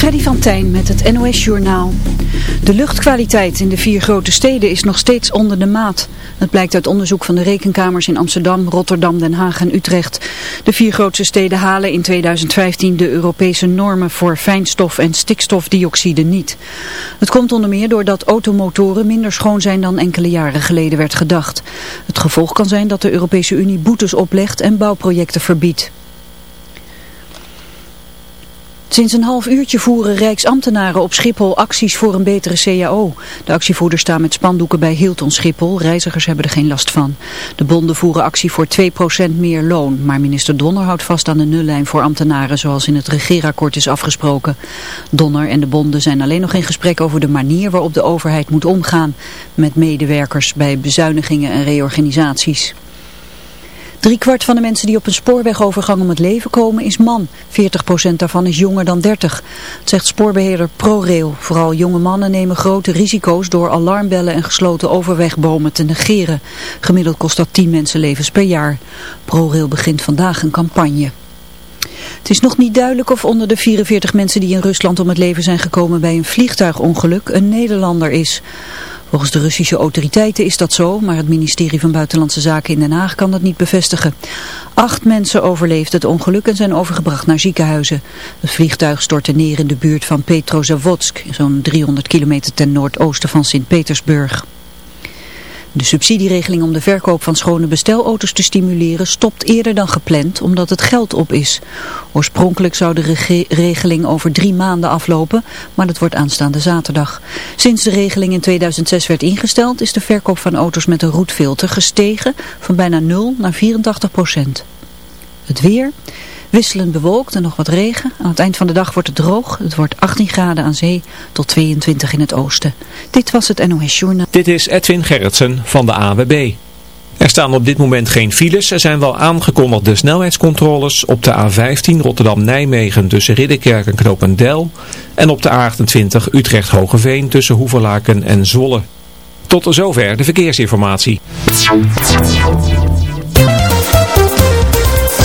Freddy van Tijn met het NOS-journaal. De luchtkwaliteit in de vier grote steden is nog steeds onder de maat. Dat blijkt uit onderzoek van de rekenkamers in Amsterdam, Rotterdam, Den Haag en Utrecht. De vier grootste steden halen in 2015 de Europese normen voor fijnstof en stikstofdioxide niet. Het komt onder meer doordat automotoren minder schoon zijn dan enkele jaren geleden werd gedacht. Het gevolg kan zijn dat de Europese Unie boetes oplegt en bouwprojecten verbiedt. Sinds een half uurtje voeren Rijksambtenaren op Schiphol acties voor een betere CAO. De actievoerders staan met spandoeken bij Hilton Schiphol. Reizigers hebben er geen last van. De bonden voeren actie voor 2% meer loon. Maar minister Donner houdt vast aan de nullijn voor ambtenaren zoals in het regeerakkoord is afgesproken. Donner en de bonden zijn alleen nog in gesprek over de manier waarop de overheid moet omgaan met medewerkers bij bezuinigingen en reorganisaties. Kwart van de mensen die op een spoorwegovergang om het leven komen is man. 40% daarvan is jonger dan 30. Het zegt spoorbeheerder ProRail. Vooral jonge mannen nemen grote risico's door alarmbellen en gesloten overwegbomen te negeren. Gemiddeld kost dat 10 mensenlevens per jaar. ProRail begint vandaag een campagne. Het is nog niet duidelijk of onder de 44 mensen die in Rusland om het leven zijn gekomen bij een vliegtuigongeluk een Nederlander is. Volgens de Russische autoriteiten is dat zo, maar het ministerie van Buitenlandse Zaken in Den Haag kan dat niet bevestigen. Acht mensen overleefden het ongeluk en zijn overgebracht naar ziekenhuizen. Het vliegtuig stortte neer in de buurt van Petrozavodsk, zo'n 300 kilometer ten noordoosten van Sint-Petersburg. De subsidieregeling om de verkoop van schone bestelauto's te stimuleren stopt eerder dan gepland omdat het geld op is. Oorspronkelijk zou de regeling over drie maanden aflopen, maar dat wordt aanstaande zaterdag. Sinds de regeling in 2006 werd ingesteld is de verkoop van auto's met een roetfilter gestegen van bijna 0 naar 84 procent. Het weer... Wisselend bewolkt en nog wat regen. Aan het eind van de dag wordt het droog. Het wordt 18 graden aan zee tot 22 in het oosten. Dit was het NOS Journaal. Dit is Edwin Gerritsen van de AWB. Er staan op dit moment geen files. Er zijn wel aangekondigde snelheidscontroles op de A15 Rotterdam-Nijmegen tussen Ridderkerk en Knopendel. En op de A28 Utrecht-Hogeveen tussen Hoeverlaken en Zwolle. Tot zover de verkeersinformatie.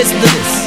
Listen to this.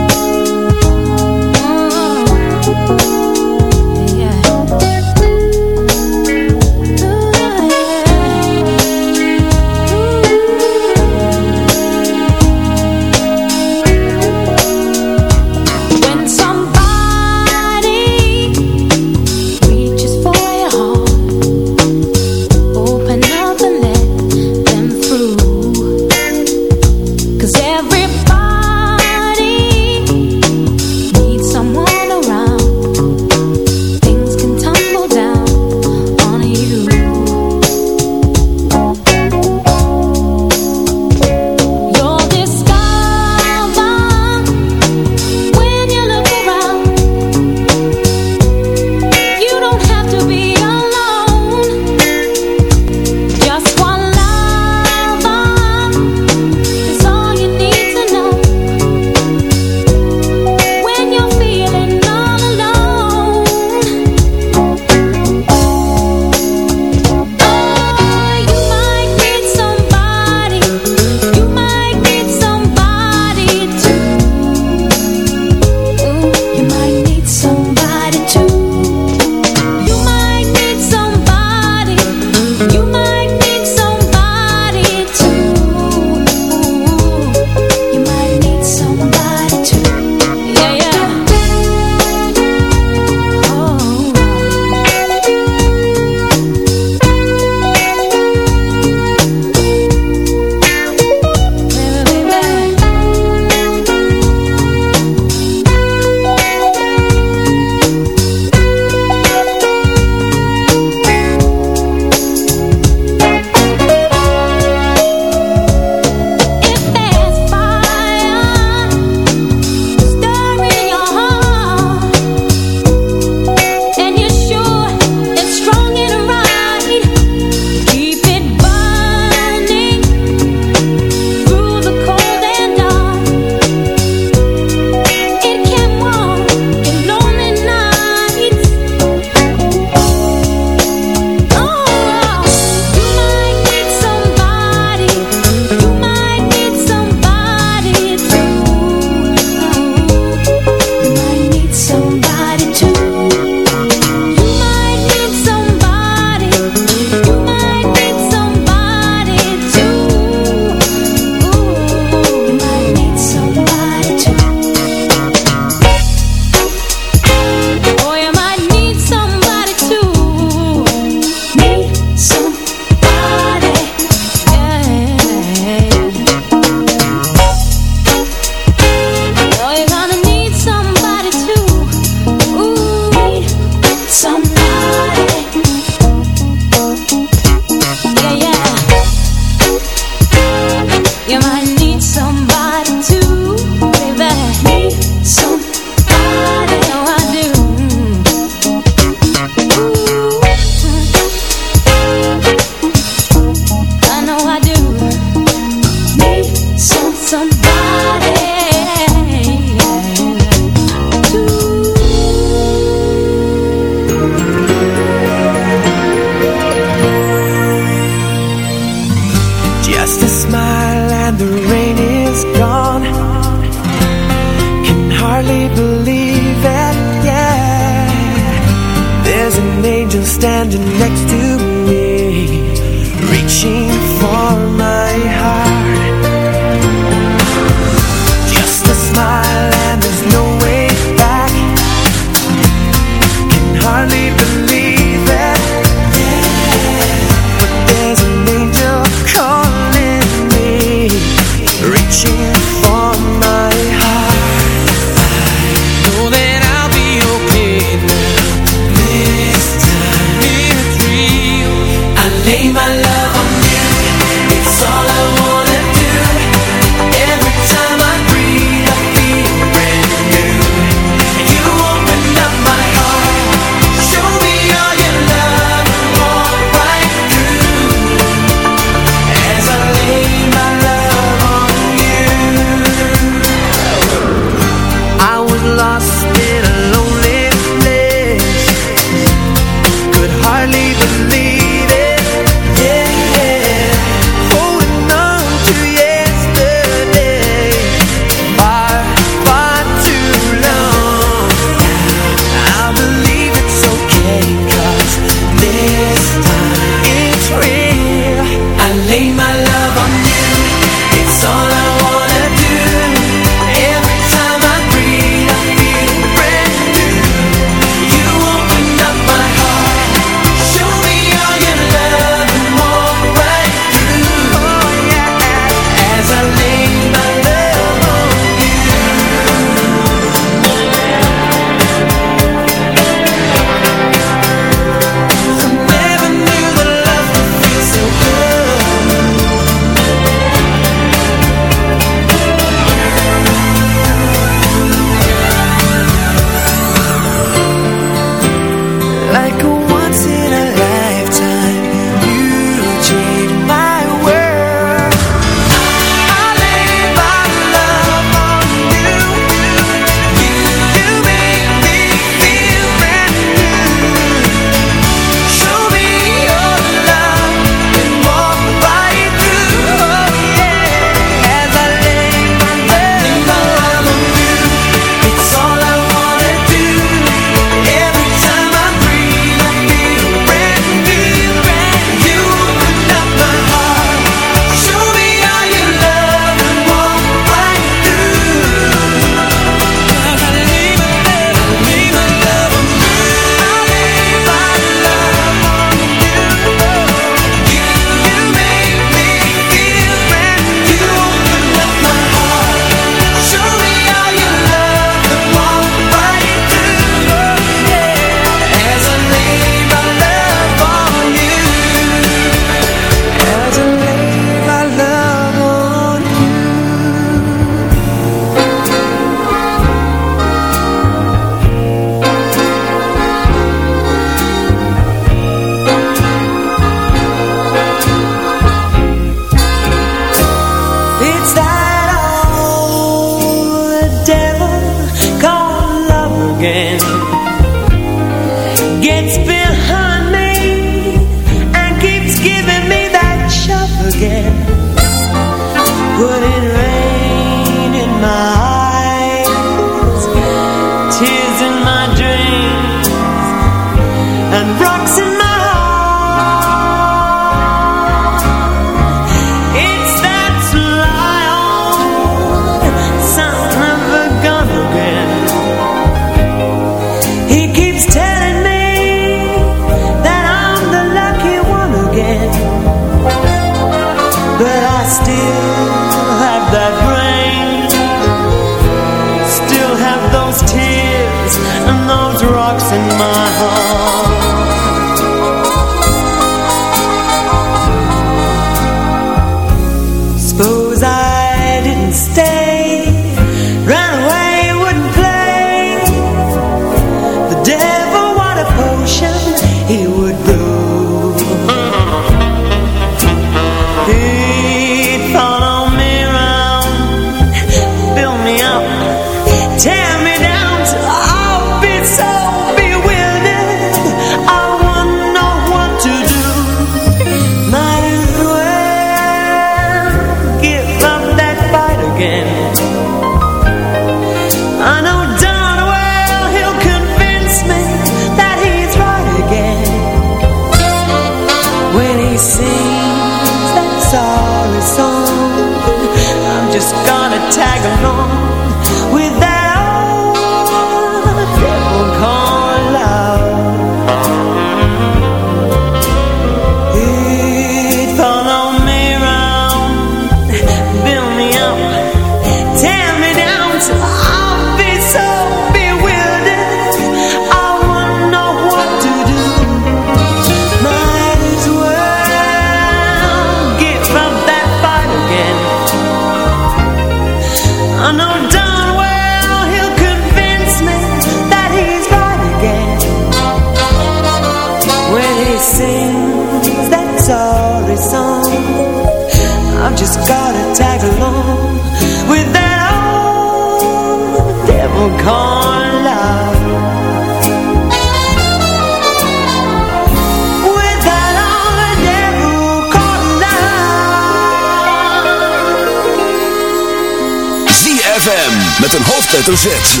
hoofdletter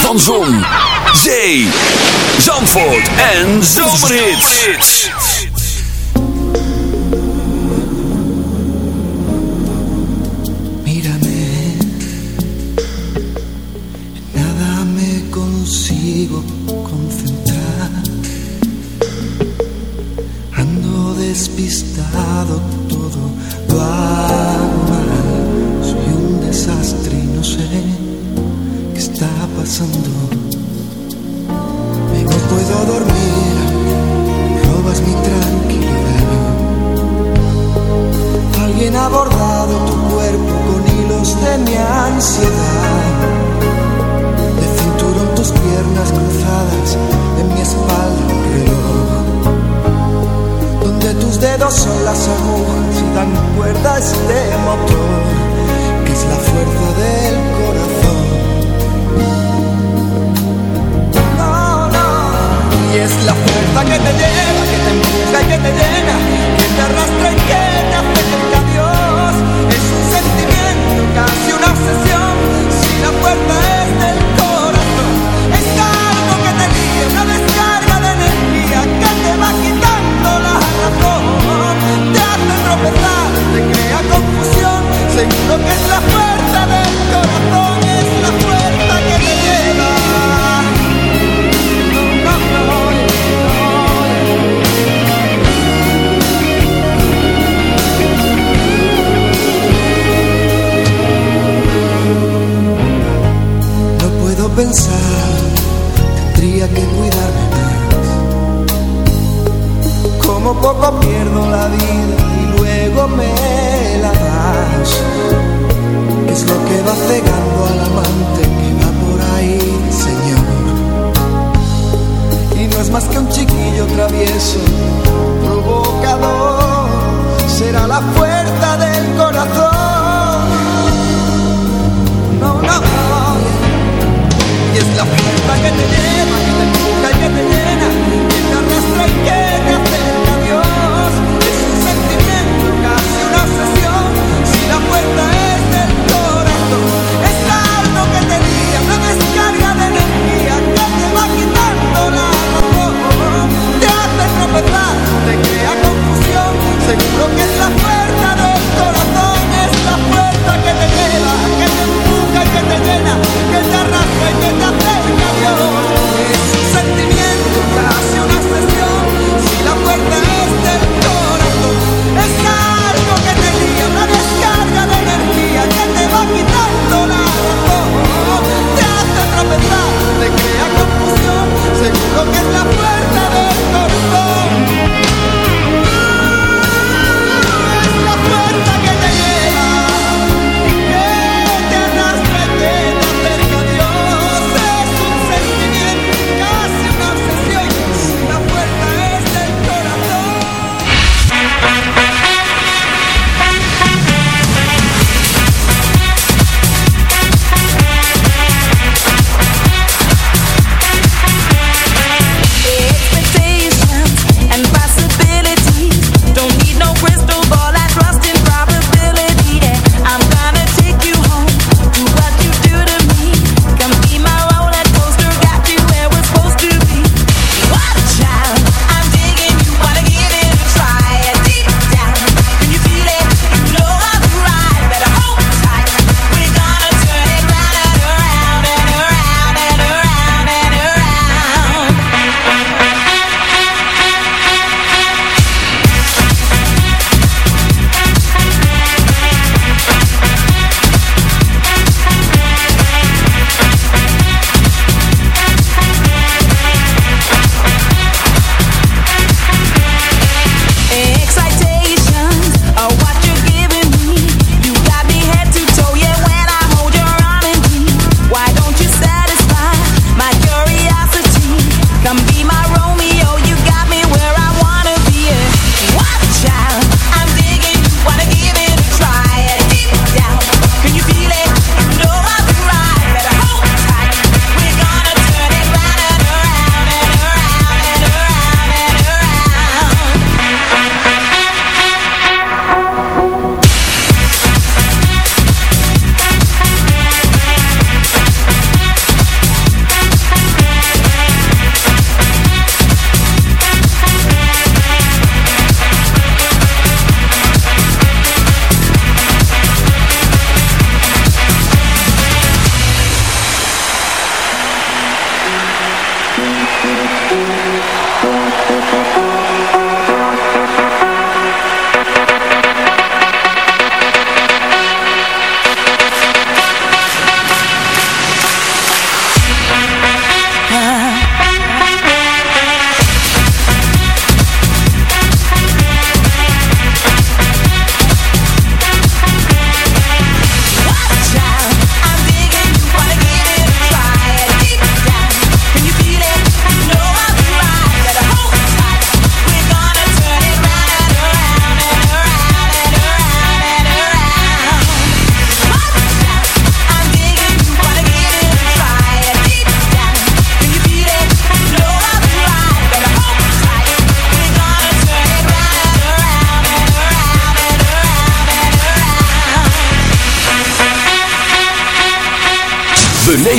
Van Zon, Zee, Zandvoort en Zomerhits. Mírame, nada me consigo concentrar. Ando despistado todo, va. pensando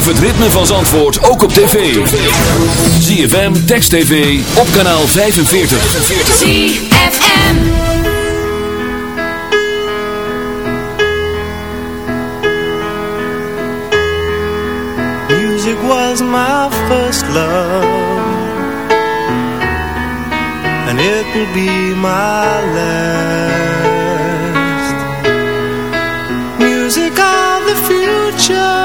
Beleef het ritme van Zandvoort ook op tv. ZFM, Text TV, op kanaal 45. ZFM. Music was my first love And it will be my last Music of the future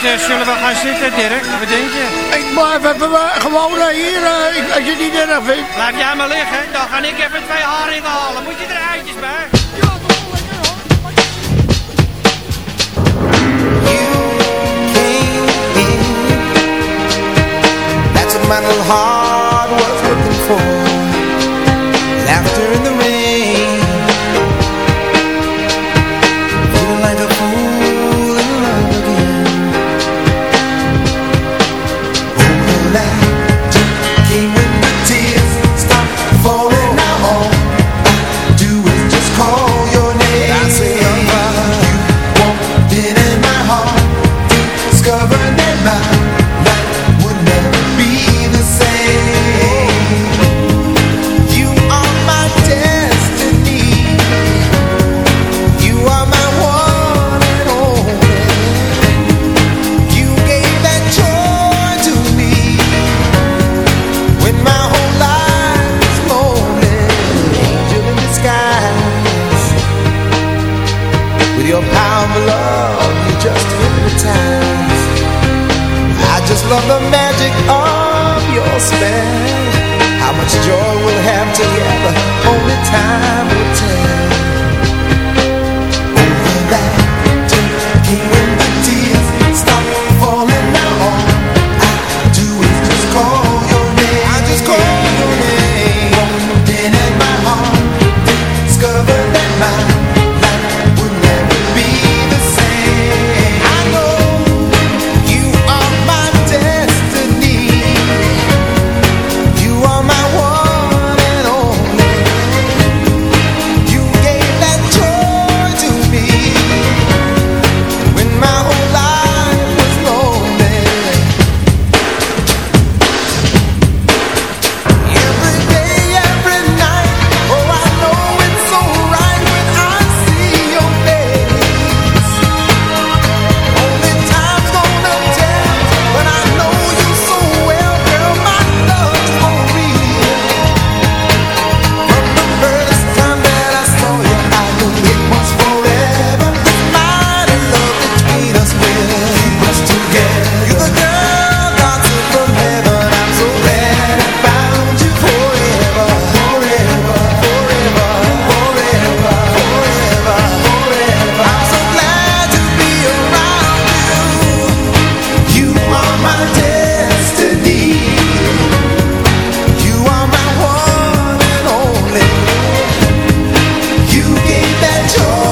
Eh, zullen we gaan zitten, Dirk? Wat denk je? Ik blijf even gewoon eh, hier, eh, als je het niet erg vindt. laat jij maar liggen, dan ga ik even twee haringen halen. Moet je eruit, That's all.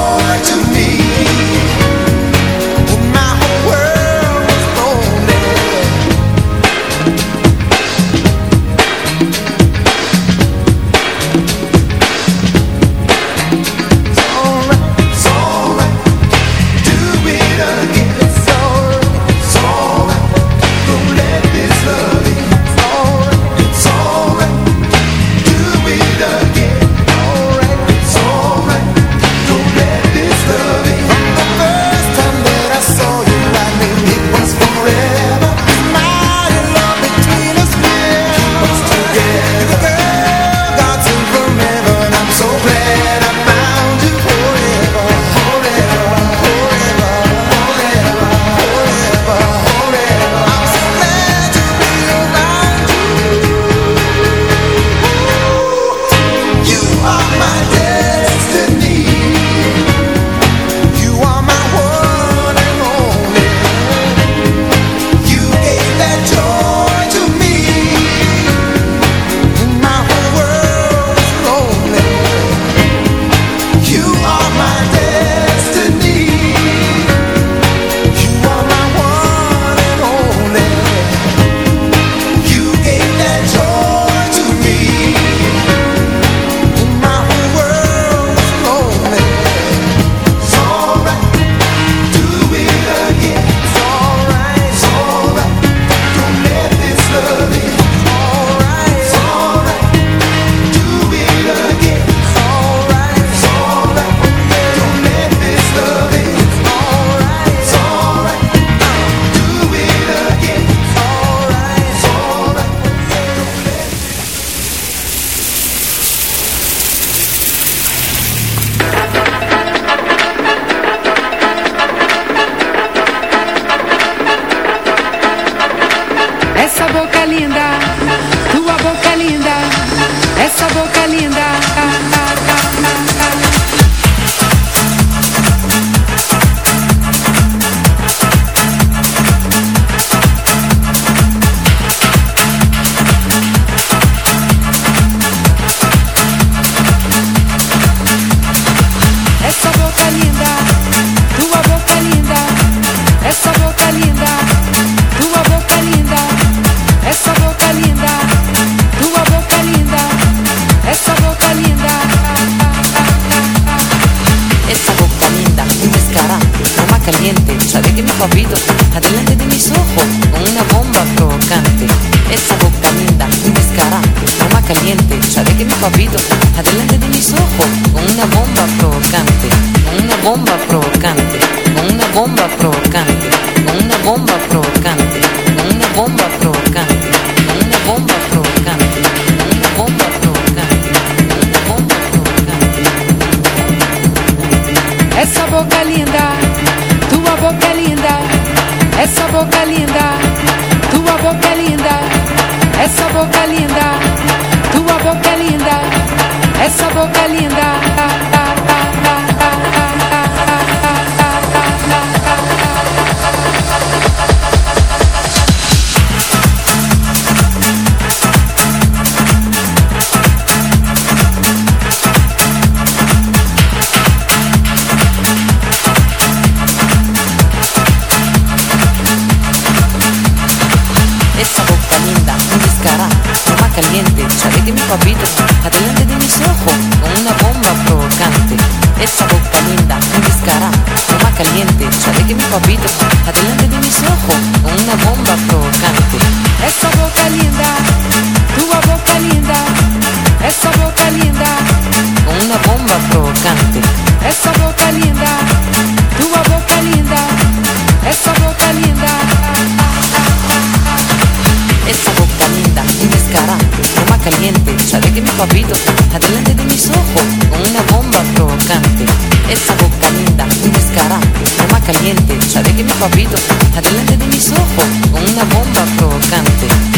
papito, adelante de mis ojos, con una bomba provocante. Esa boca linda, tu boca linda, esa boca linda, con una bomba provocante. Esa boca linda, tu boca linda, esa boca linda. Esa boca linda, un descarante, toma caliente, sabe que mi papito, adelante de mis ojos, con una bomba provocante. Esa boca linda, un descarante, toma caliente aquí mi papito, adelante de mis ojos, con una bomba provocante.